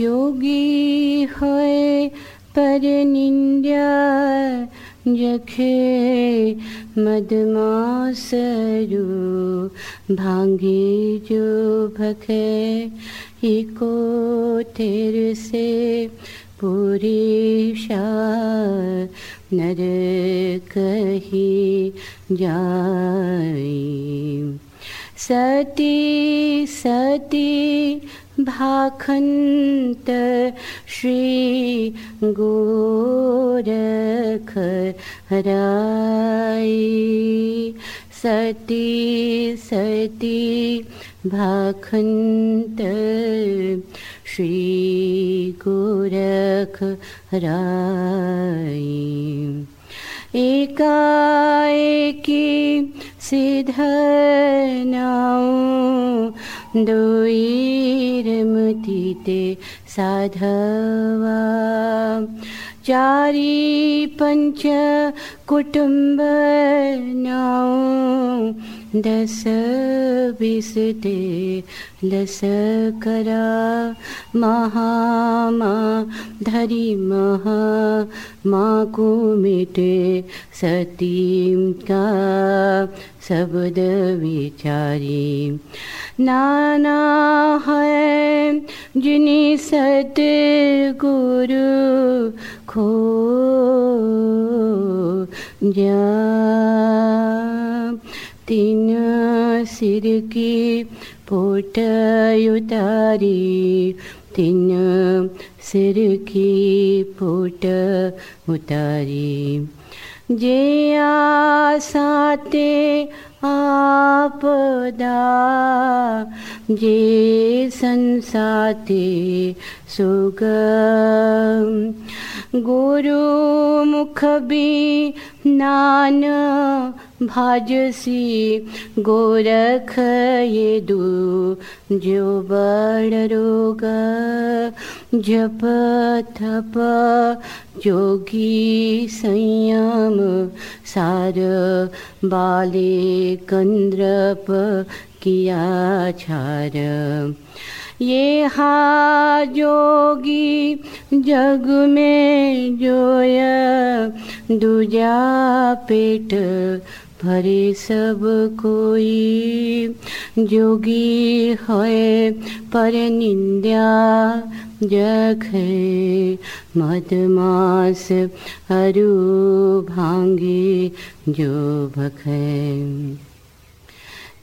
जोगी है, पर निंदा जखे मदमासरु भांगे जो भखे। इको तेर से पूरी नर कही जाई। सती सती भाखन्त श्री गोरख रा सती सती भाखन्त श्री गोरख राी सिद्धन दुई गीते साधवा। चारि पञ्च कुटुम्ब नौ दस बिसते लस करा महामा धरी महा माँ को मिटे सतीम का शब्द विचारी। नाना है जिनी सत गुरु खो जा। तीन सिर की पोट उतारी तीन सिर की पोट उतारी। जे आसाते आपदा जे संसाते मुख भी नान भाजसी गोरख ये दू जो बड़ रोग। जप थप जोगी संयम सार बाले कंद्रप किया छार। ये हा जोगी जग में जोय दूजा पेट भरे सब कोई। जोगी है पर निंदा जखे मदमास अरु भांगे जो भखे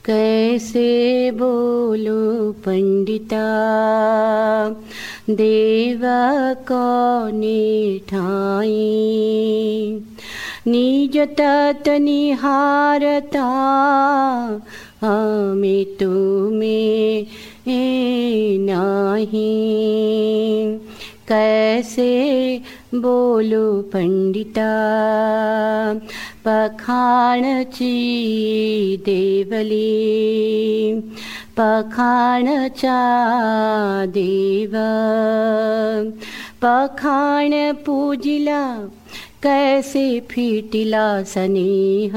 कैसे बोलो पंडिता? देवा कौने ठाई? निज तत निहारता हमें तुम्हें नाही। कैसे बोलो पंडिता? पखाणची देवली पखाणचा देव। पखाण पूजिला कैसे फिटिला स्नेह?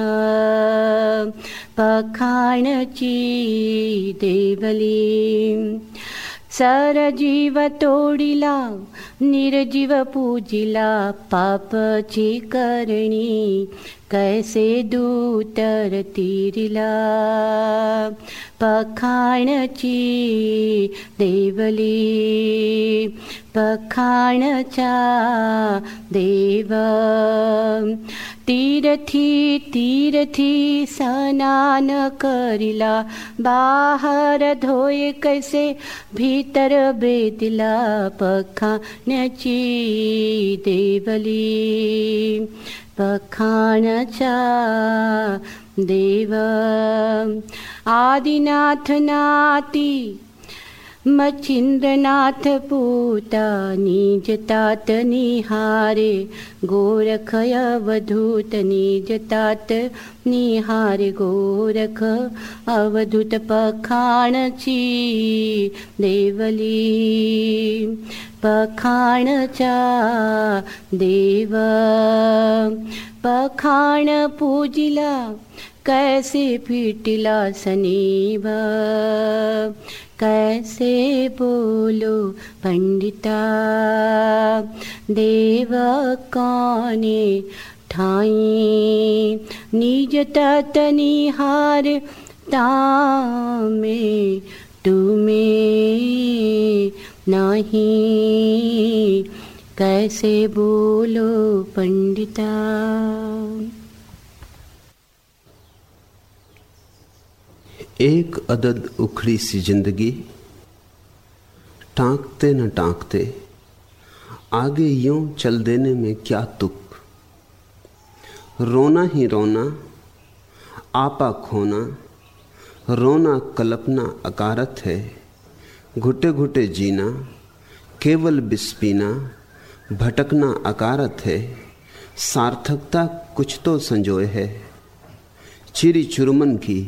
पखाणची देवली सरजीव तोडिला निर्जीव पूजिला पापची करणी कैसे दूतर तीरिला। पखाणची देवली पखाणचा देव। तीरथी तीरथी स्नान करिला बाहर धोय कैसे भीतर बेदिला पखाण्याची देवली। पखाणचा देव। आदिनाथ नाती मच्छिंद्रनाथ पूता निजतात निहारे। गोरख अवधूत निजतात निहारे। गोरख अवधूत पखाणची देवली। पखाणचा देव। पखाण पूजिला कैसे फिटिला सनीभ कैसे बोलो पंडिता? देव कौने ठाई निज तनिहार तामे तुम्हें नहीं। कैसे बोलो पंडिता? एक अदद उखड़ी सी ज़िंदगी, टांकते न टांकते, आगे यूँ चल देने में क्या तुक। रोना ही रोना, आपा खोना, रोना कल्पना अकारत है, घुटे घुटे जीना, केवल बिस्पीना, भटकना अकारत है, सार्थकता कुछ तो संजोय है, चिरी चुरमन की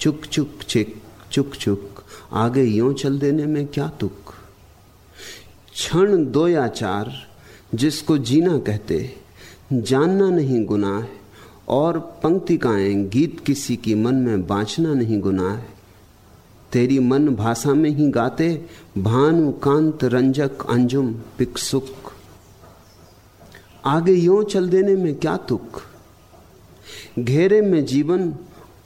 चुक चुक चिक चुक चुक, आगे यूँ चल देने में क्या तुक? क्षण दो या चार, जिसको जीना कहते, जानना नहीं गुनाह है, और पंक्तिकाएँ गीत किसी की मन में बांचना नहीं गुनाह है। तेरी मन भाषा में ही गाते, भानु कांत रंजक अंजुम पिकसुक। आगे यों चल देने में क्या तुक? घेरे में जीवन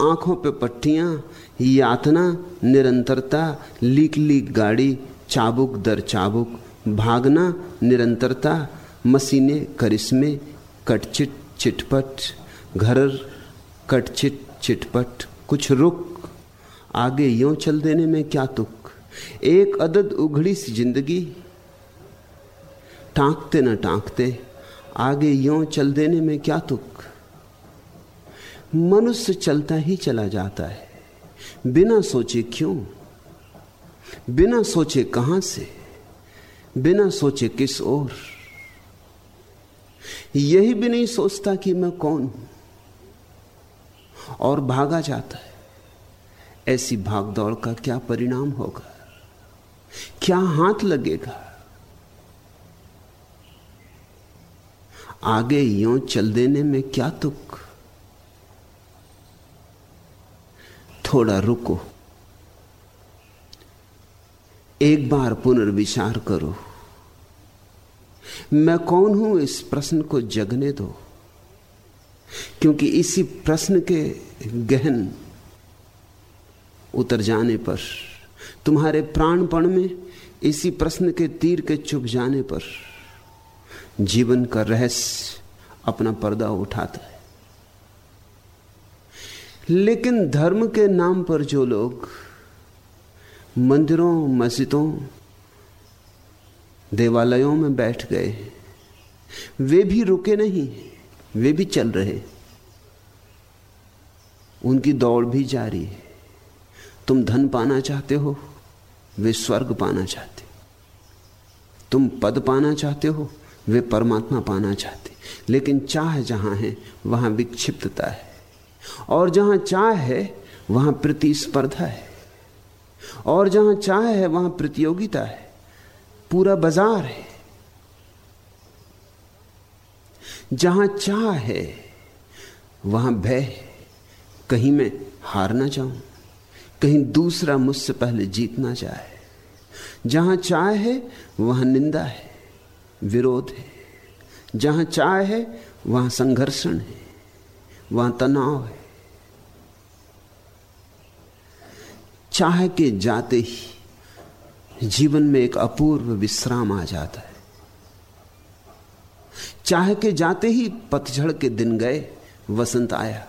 आँखों पे पट्टियाँ, यातना, निरंतरता लीक लीक गाड़ी, चाबुक दर चाबुक, भागना, निरंतरता, मशीने, करिश्मे, कटचिट, चिटपट घर कटचिट, चिटपट, कुछ रुक, आगे यूँ चल देने में क्या तुक? एक अदद उघड़ी सी ज़िंदगी, टांकते न टांकते, आगे यूँ चल देने में क्या तुक? मनुष्य चलता ही चला जाता है। बिना सोचे क्यों? बिना सोचे कहाँ से? बिना सोचे किस ओर? यही भी नहीं सोचता कि मैं कौन हूँ। और भागा जाता है। ऐसी भागदौड़ का क्या परिणाम होगा? क्या हाथ लगेगा? आगे यो चल देने में क्या तुक थोड़ा रुको। एक बार पुनर्विचार करो। मैं कौन हूँ इस प्रश्न को जगने दो? क्योंकि इसी प्रश्न के गहन उतर जाने पर, तुम्हारे प्राणपण में इसी प्रश्न के तीर के चुप जाने पर, जीवन का रहस्य अपना पर्दा उठाता है। लेकिन धर्म के नाम पर जो लोग मंदिरों, मस्जिदों, देवालयों में बैठ गए, वे भी रुके नहीं, वे भी चल रहे। उनकी दौड़ भी जारी है। तुम धन पाना चाहते हो, वे स्वर्ग पाना चाहते। तुम पद पाना चाहते हो, वे परमात्मा पाना चाहते। लेकिन चाह जहाँ है, वहाँ विक्षिप्तता है। और जहाँ चाह है, वहाँ प्रतिस्पर्धा है। और जहाँ चाह है, वहाँ प्रतियोगिता है। पूरा बाज़ार है। जहाँ चाह है, वहाँ भय है। कहीं मैं हार ना जाऊँ, कहीं दूसरा मुझसे पहले जीतना जाए। जहाँ चाह है, वहाँ निंदा है, विरोध है। जहाँ चाह है, वहाँ संघर्षण है। वहाँ तनाव है। चाह के जाते ही जीवन में एक अपूर्व विश्राम आ जाता है। चाह के जाते ही पतझड़ के दिन गए, वसंत आया।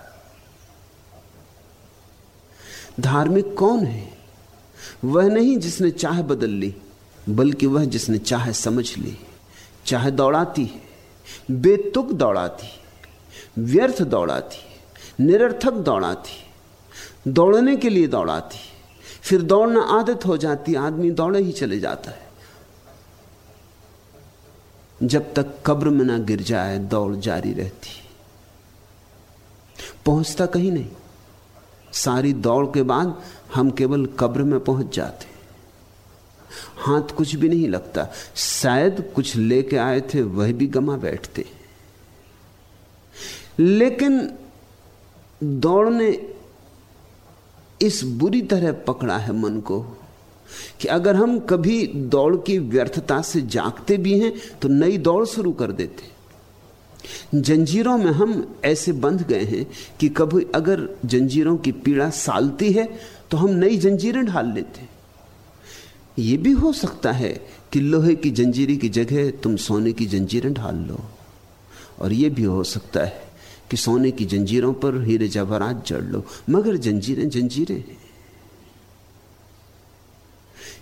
धार्मिक कौन है? वह नहीं जिसने चाह बदल ली, बल्कि वह जिसने चाह समझ ली, चाह दौड़ाती है, बेतुक दौड़ाती व्यर्थ दौड़ाती, निरर्थक दौड़ाती, दौड़ने के लिए दौड़ाती। फिर दौड़ना आदत हो जाती, आदमी दौड़े ही चले जाता है। जब तक कब्र में ना गिर जाए, दौड़ जारी रहती। पहुँचता कहीं नहीं। सारी दौड़ के बाद हम केवल कब्र में पहुँच जाते। हाथ कुछ भी नहीं लगता। शायद कुछ लेके आए थे, वह भी गमा बैठते। लेकिन दौड़ ने इस बुरी तरह पकड़ा है मन को कि अगर हम कभी दौड़ की व्यर्थता से जागते भी हैं तो नई दौड़ शुरू कर देते जंजीरों में हम ऐसे बंध गए हैं कि कभी अगर जंजीरों की पीड़ा सालती है तो हम नई जंजीरें ढाल लेते ये भी हो सकता है कि लोहे की जंजीरी की जगह तुम सोने की जंजीरें ढाल लो, और यह भी हो सकता है कि सोने की जंजीरों पर हीरे जवाहरात जड़ लो। मगर जंजीरें जंजीरें हैं।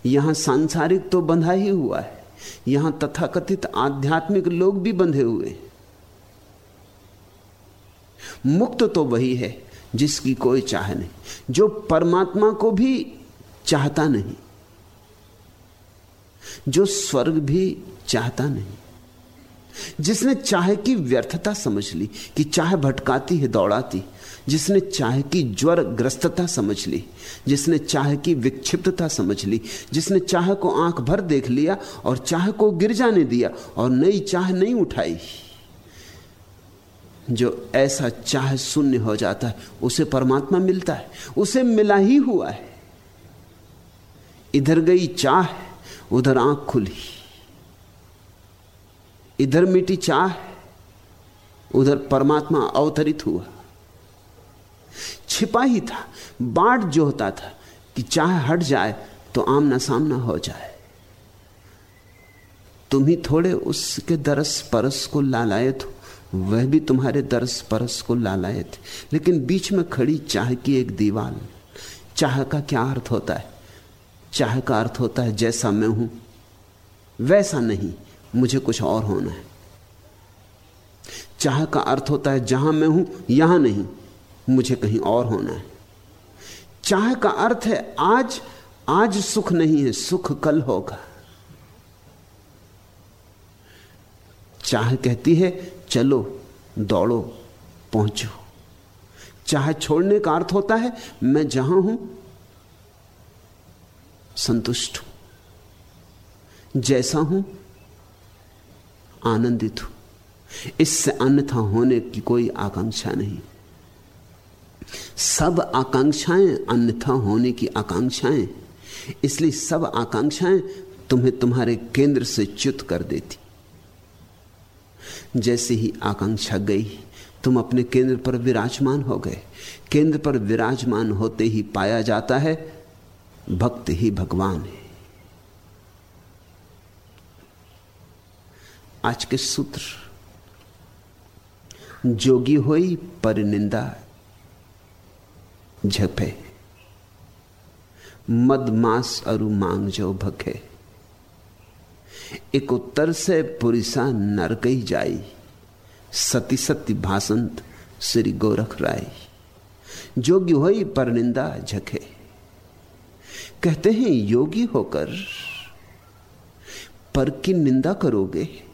यहाँ सांसारिक तो बंधा ही हुआ है। यहाँ तथाकथित आध्यात्मिक लोग भी बंधे हुए हैं। मुक्त तो वही है जिसकी कोई चाह नहीं, जो परमात्मा को भी चाहता नहीं, जो स्वर्ग भी चाहता नहीं। जिसने चाहे की व्यर्थता समझ ली, कि चाहे भटकाती है, दौड़ाती। जिसने चाहे की ज्वर ग्रस्तता समझ ली, जिसने चाहे की विक्षिप्तता समझ ली, जिसने चाहे को आँख भर देख लिया और चाहे को गिर जाने दिया और नई चाह नहीं उठाई। जो ऐसा चाह शून्य हो जाता है, उसे परमात्मा मिलता है, उसे मिला ही हुआ है। इधर गई चाह, उधर आँख खुली। इधर मिटी चाह उधर परमात्मा अवतरित हुआ। छिपा ही था बाट जो होता था कि चाह हट जाए तो आमना सामना हो जाए। तुम ही थोड़े उसके दरस परस को लालाए थे वह भी तुम्हारे दरस परस को लालाए थे लेकिन बीच में खड़ी चाह की एक दीवार चाह का क्या अर्थ होता है? चाह का अर्थ होता है, जैसा मैं हूँ, वैसा नहीं। मुझे कुछ और होना है। चाह का अर्थ होता है, जहाँ मैं हूँ, यहाँ नहीं, मुझे कहीं और होना है। चाह का अर्थ है, आज आज सुख नहीं है, सुख कल होगा। चाह कहती है, चलो, दौड़ो, पहुंचो। चाह छोड़ने का अर्थ होता है, मैं जहाँ हूँ, संतुष्ट हूँ। जैसा हूँ आनंदित हूँ। इससे अन्यथा होने की कोई आकांक्षा नहीं। सब आकांक्षाएँ अन्यथा होने की आकांक्षाएँ, इसलिए सब आकांक्षाएँ तुम्हें तुम्हारे केंद्र से च्युत कर देती। जैसे ही आकांक्षा गई, तुम अपने केंद्र पर विराजमान हो गए। केंद्र पर विराजमान होते ही पाया जाता है, भक्त ही भगवान है। आज के सूत्र। जोगी होई पर निंदा, झपे। मद मास अरु मांग जो भखे। एक उत्तर से पुरिसा नरकई जाई। सती सत्य भाषंत श्री गोरख राय जोगी होई पर निंदा, झके। कहते हैं, योगी होकर पर की निंदा करोगे?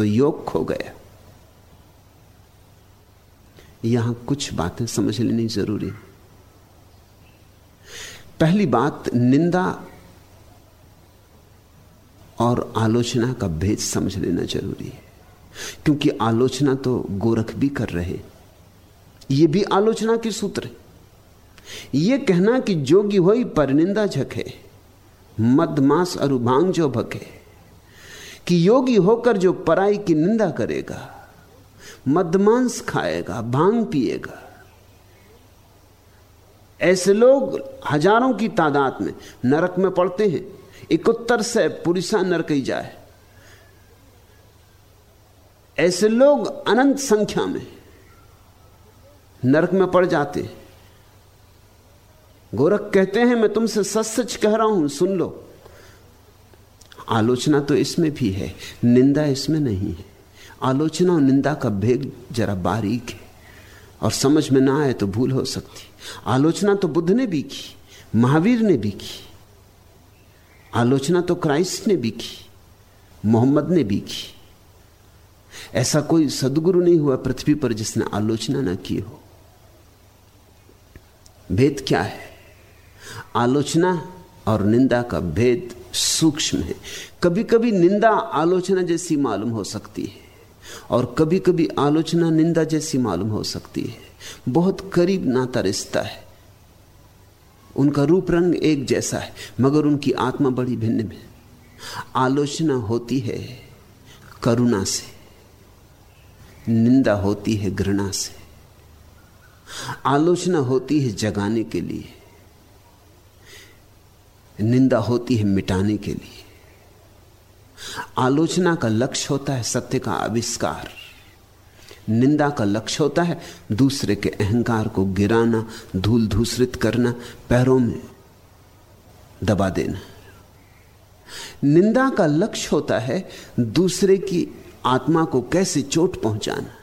तो योग खो गया। यहाँ कुछ बातें समझ लेनी ज़रूरी पहली बात, निंदा और आलोचना का भेद समझ लेना ज़रूरी है। क्योंकि आलोचना तो गोरख भी कर रहे ये भी आलोचना के सूत्र है। ये कहना कि जोगी होई परनिंदा झके मदमास अरुभांग जो भके। कि योगी होकर जो पराई की निंदा करेगा, मदमांस खाएगा, भाँग पिएगा। ऐसे लोग हज़ारों की तादाद में नरक में पड़ते हैं। इकहत्तर से पुरुषा नरक ही जाए। ऐसे लोग अनंत संख्या में नरक में पड़ जाते गोरख कहते हैं, मैं तुमसे सच सच कह रहा हूँ, सुन लो। आलोचना तो इसमें भी है, निंदा इसमें नहीं है। आलोचना और निंदा का भेद जरा बारीक है और समझ में ना आए तो भूल हो सकती। आलोचना तो बुद्ध ने भी की, महावीर ने भी की, आलोचना तो क्राइस्ट ने भी की, मोहम्मद ने भी की। ऐसा कोई सदगुरु नहीं हुआ पृथ्वी पर जिसने आलोचना ना की हो। भेद क्या है? आलोचना और निंदा का भेद सूक्ष्म है। कभी कभी निंदा आलोचना जैसी मालूम हो सकती है और कभी कभी आलोचना निंदा जैसी मालूम हो सकती है। बहुत करीब नाता रिश्ता है। उनका रूप रंग एक जैसा है, मगर उनकी आत्मा बड़ी भिन्न में आलोचना होती है करुणा से, निंदा होती है घृणा से। आलोचना होती है जगाने के लिए। निंदा होती है मिटाने के लिए। आलोचना का लक्ष्य होता है सत्य का आविष्कार। निंदा का लक्ष्य होता है दूसरे के अहंकार को गिराना, धूल धूसरित करना, पैरों में दबा देना। निंदा का लक्ष्य होता है दूसरे की आत्मा को कैसे चोट पहुंचाना,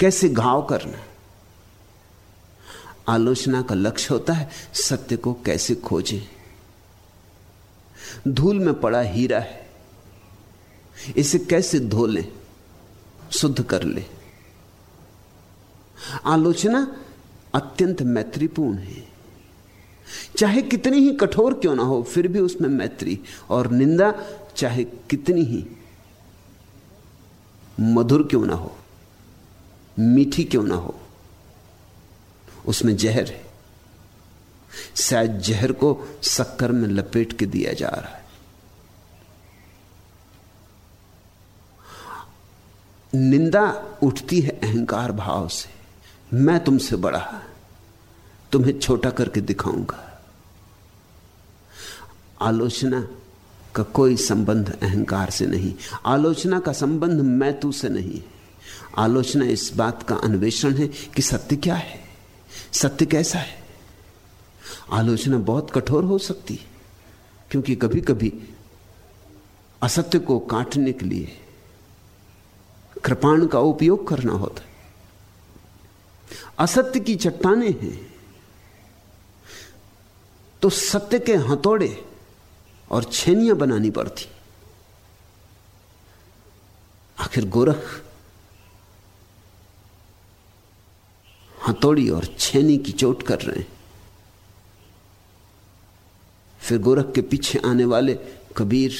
कैसे घाव करना। आलोचना का लक्ष्य होता है सत्य को कैसे खोजें। धूल में पड़ा हीरा है। इसे कैसे धो लें? शुद्ध कर ले। आलोचना अत्यंत मैत्रीपूर्ण है। चाहे कितनी ही कठोर क्यों ना हो, फिर भी उसमें मैत्री और निंदा चाहे कितनी ही मधुर क्यों ना हो, मीठी क्यों ना हो, उसमें जहर है। शायद जहर को शक्कर में लपेट के दिया जा रहा है। निंदा उठती है अहंकार भाव से। मैं तुमसे बड़ा तुम्हें छोटा करके दिखाऊँगा। आलोचना का कोई संबंध अहंकार से नहीं। आलोचना का संबंध मैं तू से नहीं आलोचना इस बात का अन्वेषण है कि सत्य क्या है? सत्य कैसा है? आलोचना बहुत कठोर हो सकती है, क्योंकि कभी कभी असत्य को काटने के लिए कृपाण का उपयोग करना होता है। असत्य की चट्टाने हैं तो सत्य के हथौड़े और छेनियाँ बनानी पड़ती। आखिर गोरख हथौड़ी और छेनी की चोट कर रहे हैं। फिर गोरख के पीछे आने वाले कबीर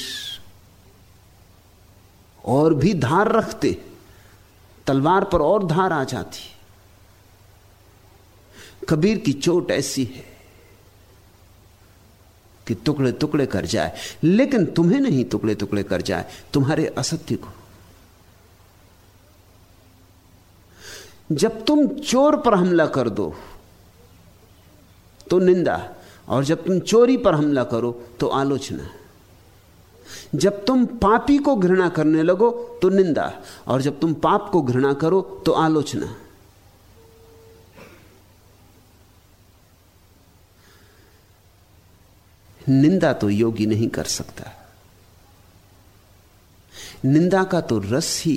और भी धार रखते, तलवार पर और धार आ जाती। कबीर की चोट ऐसी है कि टुकड़े टुकड़े कर जाए, लेकिन तुम्हें नहीं टुकड़े टुकड़े कर जाए, तुम्हारे असत्य को। जब तुम चोर पर हमला कर दो तो निंदा और जब तुम चोरी पर हमला करो तो आलोचना जब तुम पापी को घृणा करने लगो तो निंदा और जब तुम पाप को घृणा करो तो आलोचना निंदा तो योगी नहीं कर सकता। निंदा का तो रस ही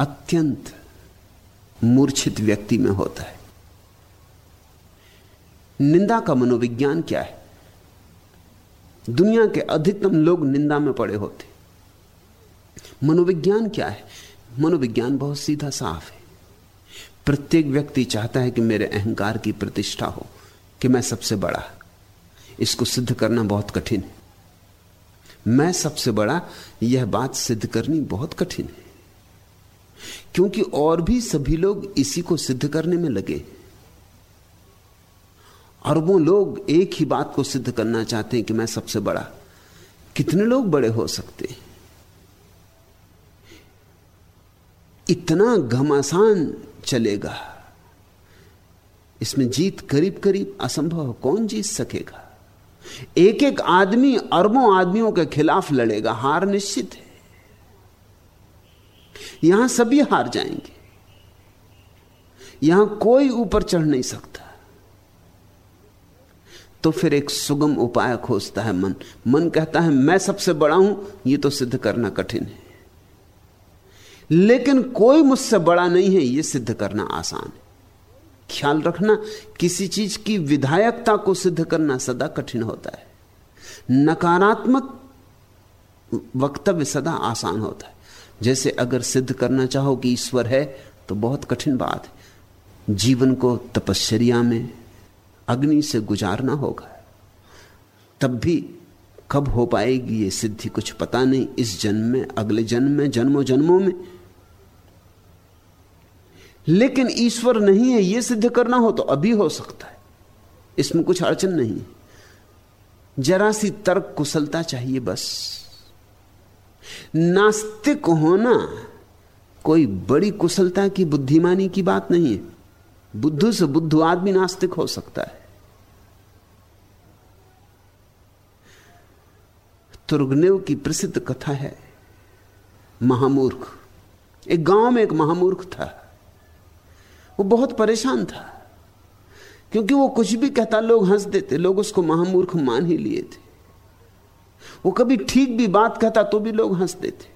अत्यंत मूर्छित व्यक्ति में होता है। निंदा का मनोविज्ञान क्या है? दुनिया के अधिकतम लोग निंदा में पड़े होते। मनोविज्ञान क्या है? मनोविज्ञान बहुत सीधा साफ़ है। प्रत्येक व्यक्ति चाहता है कि मेरे अहंकार की प्रतिष्ठा हो, कि मैं सबसे बड़ा। इसको सिद्ध करना बहुत कठिन है। मैं सबसे बड़ा, यह बात सिद्ध करनी बहुत कठिन है। क्योंकि और भी सभी लोग इसी को सिद्ध करने में लगे अरबों लोग एक ही बात को सिद्ध करना चाहते हैं कि मैं सबसे बड़ा। कितने लोग बड़े हो सकते? हैं इतना घमासान चलेगा। इसमें जीत करीब करीब असंभव कौन जीत सकेगा? एक एक आदमी अरबों आदमियों के खिलाफ लड़ेगा, हार निश्चित है। यहाँ सभी हार जाएँगे। यहाँ कोई ऊपर चढ़ नहीं सकता। तो फिर एक सुगम उपाय खोजता है मन। मन कहता है, मैं सबसे बड़ा हूँ यह तो सिद्ध करना कठिन है। लेकिन कोई मुझसे बड़ा नहीं है यह सिद्ध करना आसान है। ख्याल रखना, किसी चीज़ की विधायकता को सिद्ध करना सदा कठिन होता है। नकारात्मक वक्तव्य सदा आसान होता है। जैसे अगर सिद्ध करना चाहो कि ईश्वर है तो बहुत कठिन बात है। जीवन को तपश्चर्या में अग्नि से गुजारना होगा। तब भी कब हो पाएगी ये सिद्धि कुछ पता नहीं। इस जन्म में, अगले जन्म में जन्मों जन्मों में। लेकिन ईश्वर नहीं है यह सिद्ध करना हो तो अभी हो सकता है। इसमें कुछ अड़चन नहीं है। जरा सी तर्क कुशलता चाहिए बस। नास्तिक होना कोई बड़ी कुशलता की, बुद्धिमानी की बात नहीं है। बुद्धू से बुद्धू आदमी नास्तिक हो सकता है। तुर्गनेव की प्रसिद्ध कथा है, महामूर्ख। एक गाँव में एक महामूर्ख था। वो बहुत परेशान था, क्योंकि वो कुछ भी कहता, लोग हंस देते, लोग उसको महामूर्ख मान ही लिए थे। वो कभी ठीक भी बात कहता तो भी लोग हंस देते।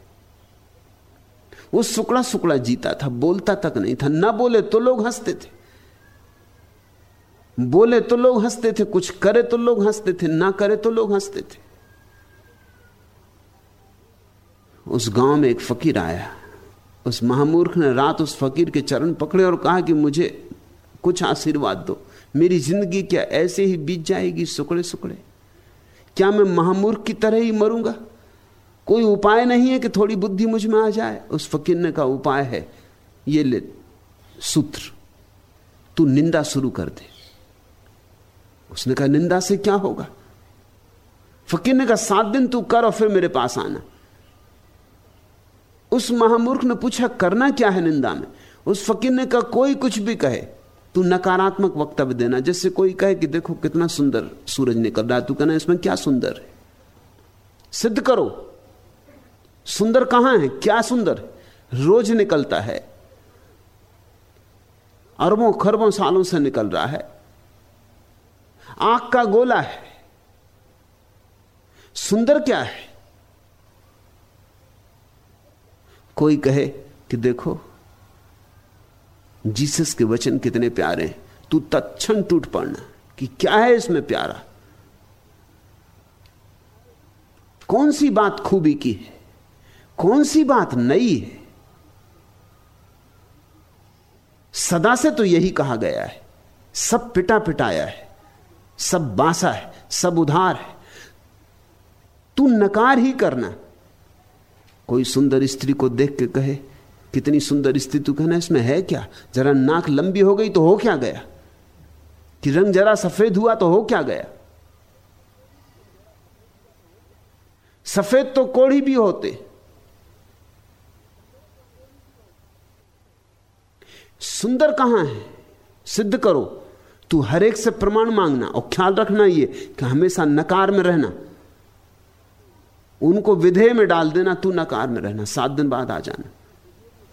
वो सुकड़ा सुकड़ा जीता था, बोलता तक नहीं था, ना बोले तो लोग हँसते थे बोले तो लोग हँसते थे, कुछ करे तो लोग हँसते थे, ना करे तो लोग हँसते थे। उस गाँव में एक फकीर आया। उस महामूर्ख ने रात उस फकीर के चरण पकड़े और कहा कि मुझे कुछ आशीर्वाद दो। मेरी ज़िंदगी क्या ऐसे ही बीत जाएगी? सुकड़े सुकड़े क्या मैं महामूर्ख की तरह ही मरूँगा? कोई उपाय नहीं है कि थोड़ी बुद्धि मुझमें आ जाए? उस फकीर ने का उपाय है, ये ले, सूत्र। तू निंदा शुरू कर दे। उसने कहा, निंदा से क्या होगा? फकीर ने कहा, सात दिन तू कर और फिर मेरे पास आना। उस महामूर्ख ने पूछा, करना क्या है निंदा में? उस फकीर ने कहा, कोई कुछ भी कहे, तू नकारात्मक वक्तव्य देना जैसे कोई कहे कि देखो कितना सुंदर सूरज निकल रहा है, तू कहना, इसमें क्या सुंदर है? सिद्ध करो, सुंदर कहाँ है? क्या सुंदर? रोज निकलता है, अरबों खरबों सालों से निकल रहा है। आँख का गोला है। सुंदर क्या है? कोई कहे कि देखो, जीसस के वचन कितने प्यारे हैं। तू तत्क्षण टूट पड़ना कि क्या है इसमें प्यारा? कौन सी बात खूबी की है? कौन सी बात नई है? सदा से तो यही कहा गया है। सब पिटा पिटाया है। सब बासा है, सब उधार है। तू नकार ही करना। कोई सुंदर स्त्री को देख के कहे, कितनी सुंदर स्त्री तू कहना, इसमें है क्या? जरा नाक लंबी हो गई तो हो क्या गया? कि रंग जरा सफ़ेद हुआ तो हो क्या गया? सफ़ेद तो कोढ़ी भी होते। सुंदर कहाँ है? सिद्ध करो। तू हर एक से प्रमाण मांगना और ख्याल रखना ये कि हमेशा नकार में रहना। उनको विधेय में डाल देना, तू नकार में रहना। सात दिन बाद आ जाना।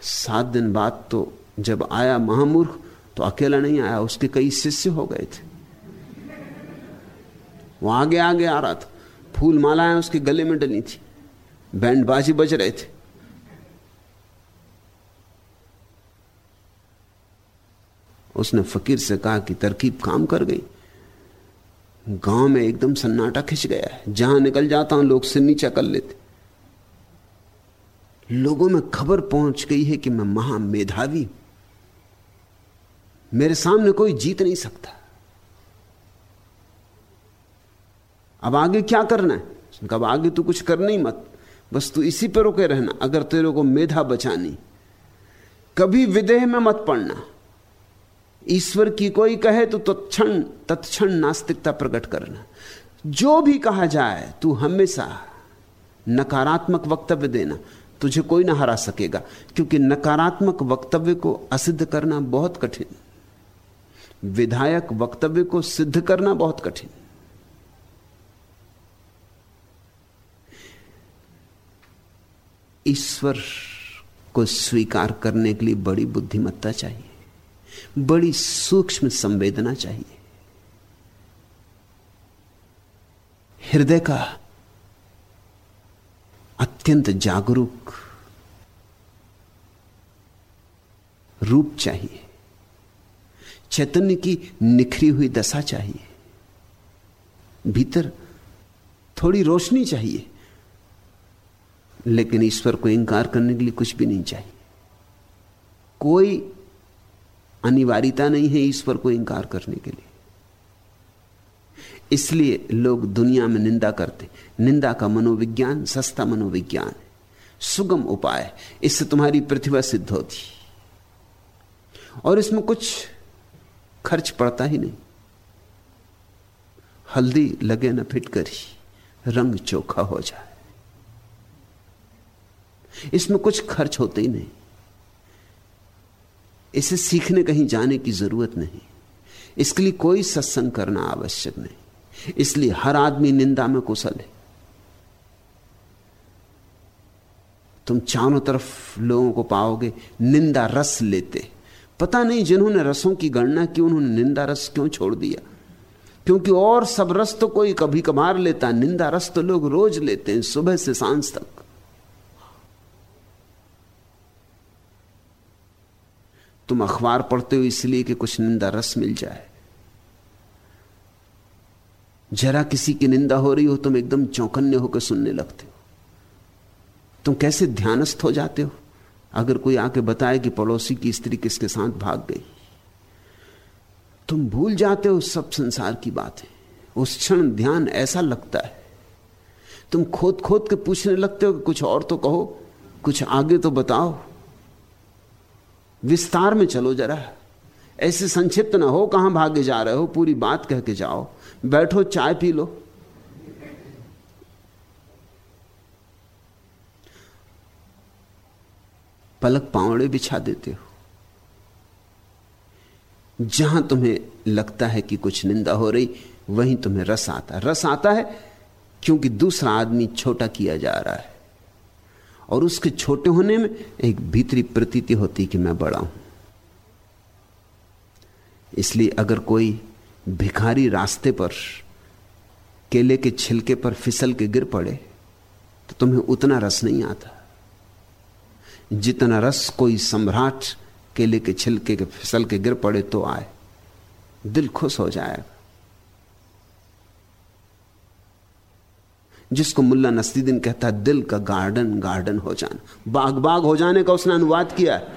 सात दिन बाद तो जब आया महामूर्ख तो अकेला नहीं आया, उसके कई शिष्य हो गए थे। वो आगे आगे आ रहा था। फूल मालाएँ उसके गले में डली थी। बैंड बाजी बज रहे थे। उसने फकीर से कहा कि तरकीब काम कर गई। गाँव में एकदम सन्नाटा खिंच गया है। जहाँ निकल जाता हूँ, लोग से नीचा कर लेते। लोगों में खबर पहुँच गई है कि मैं महामेधावी मेरे सामने कोई जीत नहीं सकता। अब आगे क्या करना है? अब आगे तू कुछ करना ही मत। बस तू इसी पर रुके रहना। अगर तेरे को मेधा बचानी, कभी विदेह में मत पड़ना। ईश्वर की कोई कहे तो तत्क्षण तत्क्षण नास्तिकता प्रकट करना। जो भी कहा जाए, तू हमेशा नकारात्मक वक्तव्य देना। तुझे कोई ना हरा सकेगा, क्योंकि नकारात्मक वक्तव्य को असिद्ध करना बहुत कठिन। विधायक वक्तव्य को सिद्ध करना बहुत कठिन। ईश्वर को स्वीकार करने के लिए बड़ी बुद्धिमत्ता चाहिए। बड़ी सूक्ष्म संवेदना चाहिए। हृदय का अत्यंत जागरूक रूप चाहिए। चैतन्य की निखरी हुई दशा चाहिए। भीतर थोड़ी रोशनी चाहिए। लेकिन ईश्वर को इंकार करने के लिए कुछ भी नहीं चाहिए। कोई अनिवार्यता नहीं है ईश्वर को इंकार करने के लिए। इसलिए लोग दुनिया में निंदा करते निंदा का मनोविज्ञान, सस्ता मनोविज्ञान है। सुगम उपाय इससे तुम्हारी प्रतिभा सिद्ध होती और इसमें कुछ खर्च पड़ता ही नहीं। हल्दी लगे न फिट फिटकरी रंग चोखा हो जाए। इसमें कुछ खर्च होते ही नहीं। इसे सीखने कहीं जाने की ज़रूरत नहीं। इसके लिए कोई सत्संग करना आवश्यक नहीं। इसलिए हर आदमी निंदा में कुशल है। तुम चारों तरफ़ लोगों को पाओगे, निंदा रस लेते। पता नहीं जिन्होंने रसों की गणना की, उन्होंने निंदा रस क्यों छोड़ दिया? क्योंकि और सब रस तो कोई कभी कभार लेता, निंदा रस तो लोग रोज लेते हैं, सुबह से साँझ तक। तुम अखबार पढ़ते हो इसलिए कि कुछ निंदा रस मिल जाए। जरा किसी की निंदा हो रही हो, तुम एकदम चौकन्ने होकर सुनने लगते हो। तुम कैसे ध्यानस्थ हो जाते हो? अगर कोई आके बताए कि पड़ोसी की स्त्री किसके साथ भाग गई। तुम भूल जाते हो सब संसार की बातें। उस क्षण ध्यान ऐसा लगता है। तुम खोद खोद के पूछने लगते हो कि कुछ और तो कहो, कुछ आगे तो बताओ। विस्तार में चलो जरा। ऐसे संक्षिप्त ना हो, कहाँ भागे जा रहे हो, पूरी बात कह के जाओ। बैठो, चाय पी लो। पलक पावड़े बिछा देते हो। जहाँ तुम्हें लगता है कि कुछ निंदा हो रही, वहीं तुम्हें रस आता। रस आता है क्योंकि दूसरा आदमी छोटा किया जा रहा है। और उसके छोटे होने में एक भीतरी प्रतीति होती कि मैं बड़ा हूँ। इसलिए अगर कोई भिखारी रास्ते पर, केले के छिलके पर फिसल के गिर पड़े तो तुम्हें उतना रस नहीं आता। जितना रस कोई सम्राट केले के छिलके के फिसल के गिर पड़े तो आए, दिल खुश हो जाएगा। जिसको मुल्ला नसरुद्दीन कहता है, दिल का गार्डन गार्डन हो जाना। बाग बाग हो जाने का उसने अनुवाद किया है।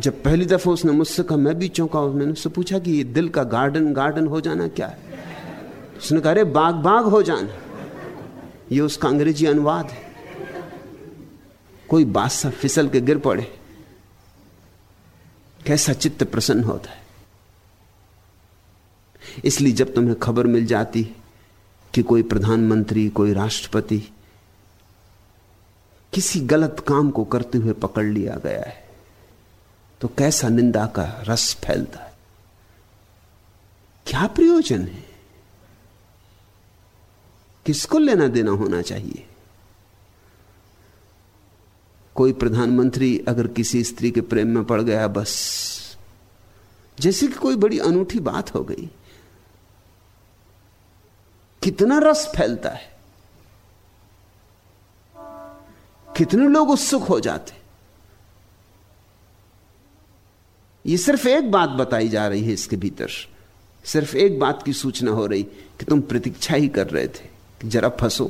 जब पहली दफ़ा उसने मुझसे कहा, मैं भी चौंका मैंने उससे पूछा कि ये दिल का गार्डन गार्डन हो जाना क्या है? उसने कहा, अरे, बाग बाग हो जाना। ये उसका अंग्रेज़ी अनुवाद है। कोई बादशाह फिसल के गिर पड़े। कैसा चित्त प्रसन्न होता है। इसलिए जब तुम्हें खबर मिल जाती कि कोई प्रधानमंत्री, कोई राष्ट्रपति किसी गलत काम को करते हुए पकड़ लिया गया है तो कैसा निंदा का रस फैलता है? क्या प्रयोजन है? किसको लेना देना होना चाहिए? कोई प्रधानमंत्री अगर किसी स्त्री के प्रेम में पड़ गया बस, जैसे कि कोई बड़ी अनूठी बात हो गई कितना रस फैलता है? कितने लोग उत्सुक हो जाते ये सिर्फ़ एक बात बताई जा रही है इसके भीतर। सिर्फ़ एक बात की सूचना हो रही कि तुम प्रतीक्षा ही कर रहे थे कि जरा फंसो,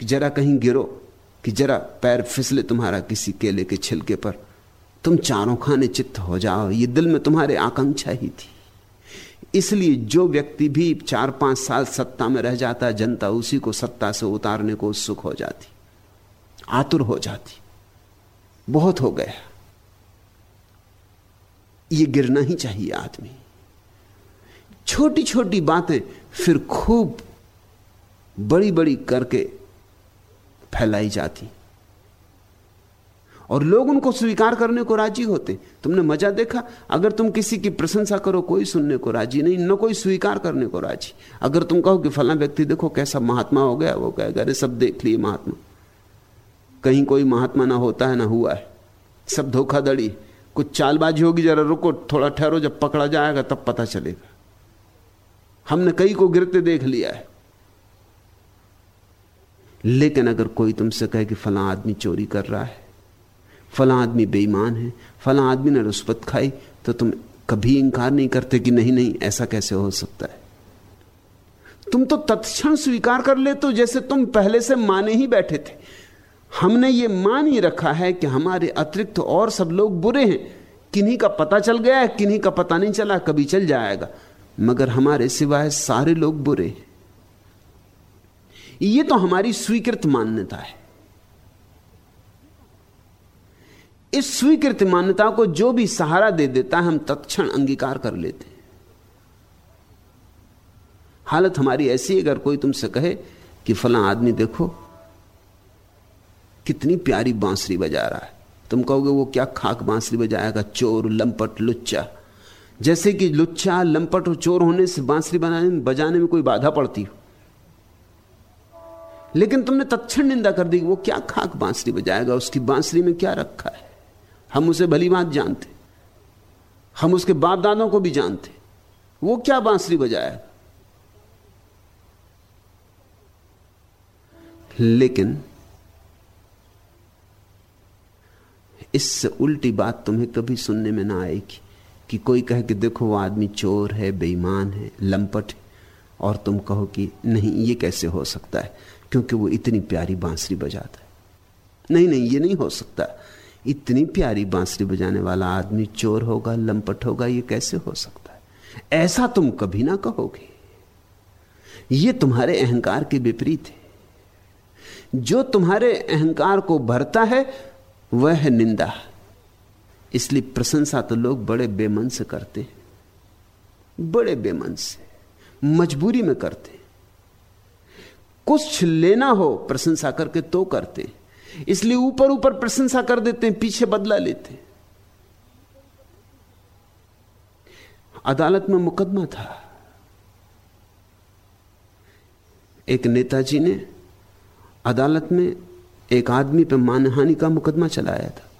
कि जरा कहीं गिरो, कि जरा पैर फिसले तुम्हारा किसी केले के छिलके पर। तुम चारों खाने चित्त हो जाओ, ये दिल में तुम्हारे आकांक्षा ही थी। इसलिए जो व्यक्ति भी चार पाँच साल सत्ता में रह जाता जनता उसी को सत्ता से उतारने को उत्सुक हो जाती, आतुर हो जाती। बहुत हो गया। ये गिरना ही चाहिए आदमी। छोटी छोटी बातें फिर खूब बड़ी बड़ी करके फैलाई जाती। और लोग उनको स्वीकार करने को राज़ी होते। तुमने मज़ा देखा? अगर तुम किसी की प्रशंसा करो, कोई सुनने को राज़ी नहीं, न कोई स्वीकार करने को राज़ी। अगर तुम कहो कि फला व्यक्ति देखो कैसा महात्मा हो गया, वो कहेगा, अरे, सब देख लिए महात्मा। कहीं कोई महात्मा ना होता है, ना हुआ है। सब धोखाधड़ी। कुछ चालबाजी होगी, जरा रुको, थोड़ा ठहरो, जब पकड़ा जाएगा, तब पता चलेगा। हमने कई को गिरते देख लिया है। लेकिन अगर कोई तुमसे कहे कि फला आदमी चोरी कर रहा है फला आदमी बेईमान है, फला आदमी ने रुस्वत खाई तो तुम कभी इंकार नहीं करते कि नहीं नहीं, ऐसा कैसे हो सकता है? तुम तो तत्क्षण स्वीकार कर ले तो जैसे तुम पहले से माने ही बैठे थे। हमने ये मान ही रखा है कि हमारे अतिरिक्त और सब लोग बुरे हैं। किन्हीं का पता चल गया है, किन्हीं का पता नहीं चला, कभी चल जाएगा। मगर हमारे सिवाय सारे लोग बुरे हैं। ये तो हमारी स्वीकृत मान्यता है। इस स्वीकृत मान्यता को जो भी सहारा दे देता है, हम तत्क्षण अंगीकार कर लेते हैं। हालत हमारी ऐसी अगर कोई तुमसे कहे कि फला आदमी देखो, कितनी प्यारी बांसुरी बजा रहा है। तुम कहोगे, वो क्या खाक बांसुरी बजाएगा? चोर, लंपट, लुच्चा। जैसे कि लुच्चा, लंपट और चोर होने से बांसुरी बनाने बजाने में कोई बाधा पड़ती हो। लेकिन तुमने तत्क्षण निंदा कर दी, वो क्या खाक बांसुरी बजाएगा? उसकी बांसुरी में क्या रखा है? हम उसे भली बात जानते। हम उसके बाप दादों को भी जानते। वो क्या बांसुरी बजाया लेकिन इससे उल्टी बात तुम्हें कभी सुनने में ना आएगी कि कोई कहे कि देखो, वो आदमी चोर है, बेईमान है, लंपट है, और तुम कहो कि नहीं, ये कैसे हो सकता है? क्योंकि वो इतनी प्यारी बांसुरी बजाता है। नहीं नहीं, ये नहीं हो सकता। इतनी प्यारी बांसुरी बजाने वाला आदमी चोर होगा, लंपट होगा, ये कैसे हो सकता है? ऐसा तुम कभी ना कहोगे। ये तुम्हारे अहंकार के विपरीत है। जो तुम्हारे अहंकार को भरता है, वह है निंदा। इसलिए प्रशंसा तो लोग बड़े बेमन से करते हैं। बड़े बेमन से मजबूरी में करते कुछ लेना हो, प्रशंसा करके तो करते इसलिए ऊपर ऊपर प्रशंसा कर देते हैं, पीछे बदला लेते हैं। अदालत में मुकदमा था। एक नेताजी ने अदालत में एक आदमी पर मानहानि का मुकदमा चलाया था,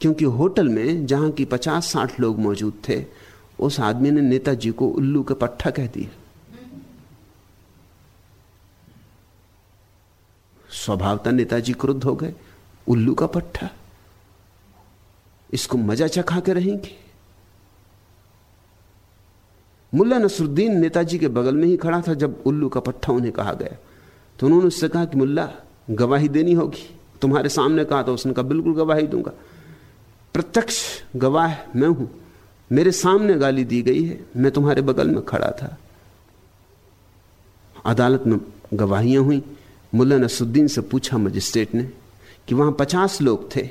क्योंकि होटल में, जहाँ की पचास साठ लोग मौजूद थे, उस आदमी ने नेताजी को उल्लू के पट्टा कह दिया। स्वभावता नेताजी क्रुद्ध हो गए। उल्लू का पट्टा। इसको मज़ा चखा के रहेंगे। मुल्ला नसरुद्दीन नेताजी के बगल में ही खड़ा था जब उल्लू का पट्टा उन्हें कहा गया। तो उन्होंने उससे कहा कि मुल्ला, गवाही देनी होगी। तुम्हारे सामने कहा तो उसने कहा, बिल्कुल गवाही दूँगा। प्रत्यक्ष गवाह मैं हूँ। मेरे सामने गाली दी गई है। मैं तुम्हारे बगल में खड़ा था। अदालत में गवाहियाँ हुई। मुल्ला नसुद्दीन से पूछा मजिस्ट्रेट ने कि वहाँ पचास लोग थे।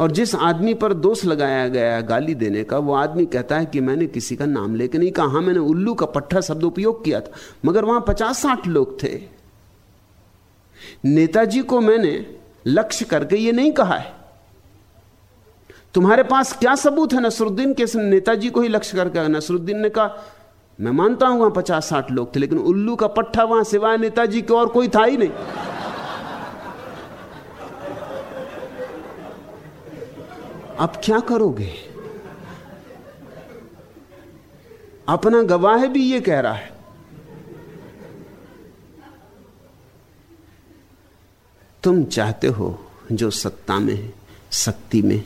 और जिस आदमी पर दोष लगाया गया गाली देने का, वो आदमी कहता है कि मैंने किसी का नाम लेके नहीं कहा। हाँ मैंने उल्लू का पट्टा शब्द उपयोग किया था, मगर वहाँ पचास साठ लोग थे। नेताजी को मैंने लक्ष्य करके ये नहीं कहा है। तुम्हारे पास क्या सबूत है नसरुद्दीन के? नेताजी को ही लक्ष्य करके नसरुद्दीन ने कहा मैं मानता हूँ वहाँ पचास साठ लोग थे, लेकिन उल्लू का पट्टा वहाँ सिवाय नेताजी के और कोई था ही नहीं। अब क्या करोगे? अपना गवाह भी ये कह रहा है। तुम चाहते हो जो सत्ता में है, शक्ति में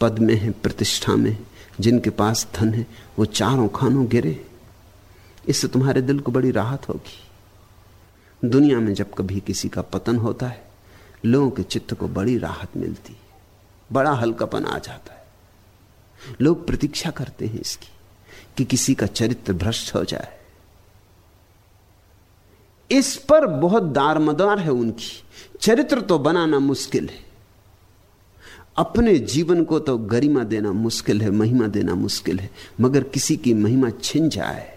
पद में है, प्रतिष्ठा में जिनके पास धन है, वो चारों खानों गिरे। इससे तुम्हारे दिल को बड़ी राहत होगी। दुनिया में जब कभी किसी का पतन होता है, लोगों के चित्त को बड़ी राहत मिलती है। बड़ा हल्कापन आ जाता है। लोग प्रतीक्षा करते हैं इसकी कि किसी का चरित्र भ्रष्ट हो जाए। इस पर बहुत दारमदार है उनकी। चरित्र तो बनाना मुश्किल है। अपने जीवन को तो गरिमा देना मुश्किल है, महिमा देना मुश्किल है, मगर किसी की महिमा छिन जाए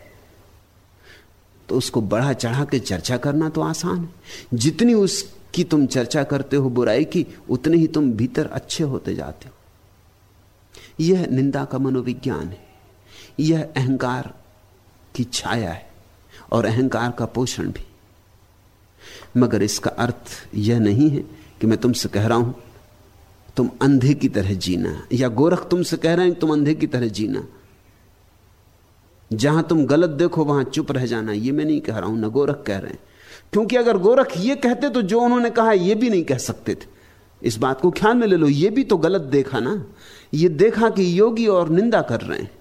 तो उसको बढ़ा चढ़ा के चर्चा करना तो आसान है। जितनी उसकी तुम चर्चा करते हो बुराई की, उतने ही तुम भीतर अच्छे होते जाते हो। यह निंदा का मनोविज्ञान है। यह अहंकार की छाया है, और अहंकार का पोषण भी। मगर इसका अर्थ यह नहीं है कि मैं तुमसे कह रहा हूँ तुम अंधे की तरह जीना। या गोरख तुमसे कह रहे हैं तुम अंधे की तरह जीना। जहाँ तुम गलत देखो, वहाँ चुप रह जाना। ये मैं नहीं कह रहा हूँ, न गोरख कह रहे हैं। क्योंकि अगर गोरख ये कहते तो जो उन्होंने कहा, ये भी नहीं कह सकते थे। इस बात को ख्याल में ले लो, ये भी तो गलत देखा ना। ये देखा कि योगी और निंदा कर रहे हैं।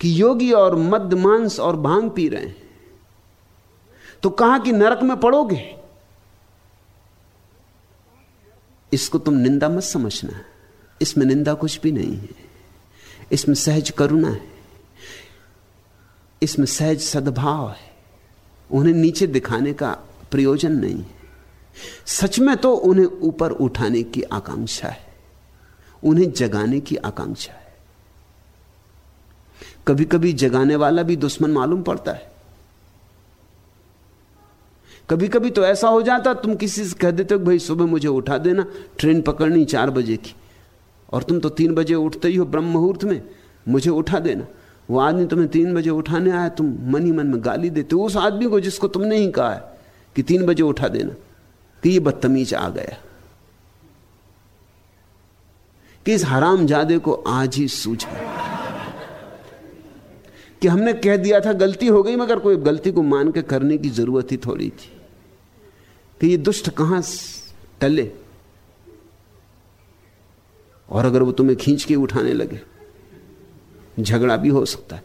कि योगी और मद्य मांस और भाँग पी रहे हैं। तो कहा कि नरक में पड़ोगे? इसको तुम निंदा मत समझना। इसमें निंदा कुछ भी नहीं है। इसमें सहज करुणा है। इसमें सहज सद्भाव है। उन्हें नीचे दिखाने का प्रयोजन नहीं है। सच में तो उन्हें ऊपर उठाने की आकांक्षा है। उन्हें जगाने की आकांक्षा है। कभी कभी जगाने वाला भी दुश्मन मालूम पड़ता है। कभी कभी तो ऐसा हो जाता, तुम किसी से कह देते हो भाई सुबह मुझे उठा देना, ट्रेन पकड़नी चार बजे की। और तुम तो तीन बजे उठते ही हो ब्रह्म मुहूर्त में, मुझे उठा देना। वो आदमी तुम्हें तीन बजे उठाने आया, तुम मन ही मन में गाली देते हो, उस आदमी को जिसको तुमने ही कहा है कि तीन बजे उठा देना, कि ये बदतमीज आ गया। कि इस हराम जादे को आज ही सूझा कि हमने कह दिया था, गलती हो गई, मगर कोई गलती को मान के करने की ज़रूरत ही थोड़ी थी। कि ये दुष्ट कहाँ टले? और अगर वो तुम्हें खींच के उठाने लगे, झगड़ा भी हो सकता है।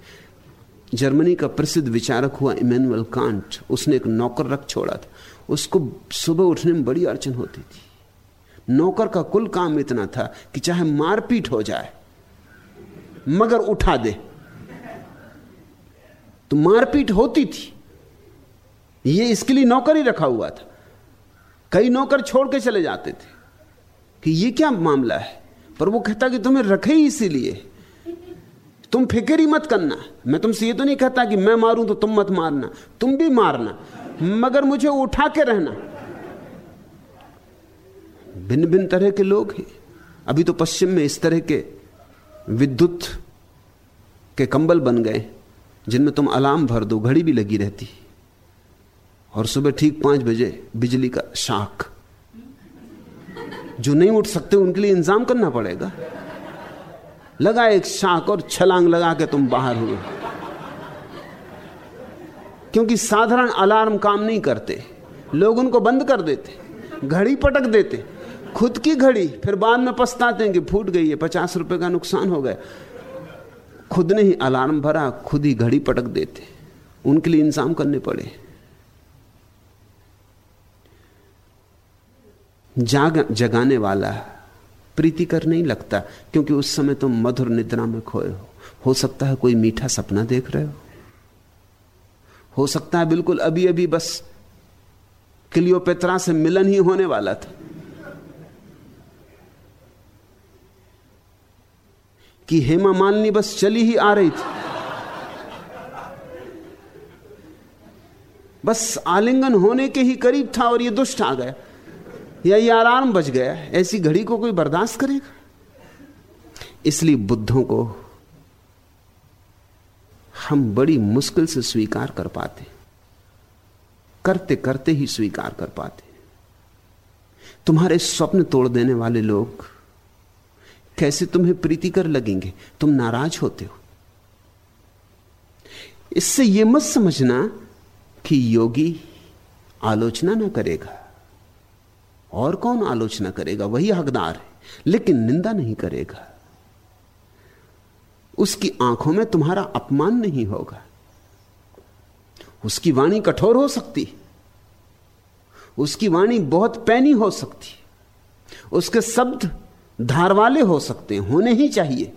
जर्मनी का प्रसिद्ध विचारक हुआ इमेनुअल कांट। उसने एक नौकर रख छोड़ा था। उसको सुबह उठने में बड़ी अड़चन होती थी। नौकर का कुल काम इतना था कि चाहे मारपीट हो जाए, मगर उठा दे। तो मारपीट होती थी। ये इसके लिए नौकर ही रखा हुआ था। कई नौकर छोड़ के चले जाते थे कि ये क्या मामला है? पर वो कहता कि तुम्हें रखे ही इसीलिए। तुम फ़िक्र ही मत करना। मैं तुमसे ये तो नहीं कहता कि मैं मारूं तो तुम मत मारना। तुम भी मारना, मगर मुझे उठा के रहना। भिन्न भिन्न तरह के लोग हैं। अभी तो पश्चिम में इस तरह के विद्युत के कंबल बन गए, जिनमें तुम अलार्म भर दो, घड़ी भी लगी रहती। और सुबह ठीक पाँच बजे बिजली का शाख जो नहीं उठ सकते, उनके लिए इंतज़ाम करना पड़ेगा। लगा एक शाख और छलांग लगा के तुम बाहर हुए क्योंकि साधारण अलार्म काम नहीं करते। लोग उनको बंद कर देते, घड़ी पटक देते। खुद की घड़ी, फिर बाद में पछताते हैं कि फूट गई है, पचास रुपए का नुकसान हो गया। खुद ने ही अलार्म भरा, खुद ही घड़ी पटक देते। उनके लिए इंतज़ाम करने पड़े। जाग, जगाने वाला प्रीतिकर नहीं लगता, क्योंकि उस समय तुम तो मधुर निद्रा में खोए हो। हो सकता है कोई मीठा सपना देख रहे हो। हो सकता है बिल्कुल अभी अभी बस क्लियोपेत्रा से मिलन ही होने वाला था। कि हेमा मालिनी बस चली ही आ रही थी। बस आलिंगन होने के ही करीब था और ये दुष्ट आ गया। या ये अलार्म बज गया ऐसी घड़ी को कोई बर्दाश्त करेगा? इसलिए बुद्धों को हम बड़ी मुश्किल से स्वीकार कर पाते करते करते ही स्वीकार कर पाते तुम्हारे स्वप्न तोड़ देने वाले लोग कैसे तुम्हें प्रीतिकर लगेंगे? तुम नाराज़ होते हो। इससे यह मत समझना कि योगी आलोचना ना करेगा। और कौन आलोचना करेगा? वही हकदार है, लेकिन निंदा नहीं करेगा। उसकी आँखों में तुम्हारा अपमान नहीं होगा। उसकी वाणी कठोर हो सकती, उसकी वाणी बहुत पैनी हो सकती, उसके शब्द धारवाले हो सकते, होने ही चाहिए।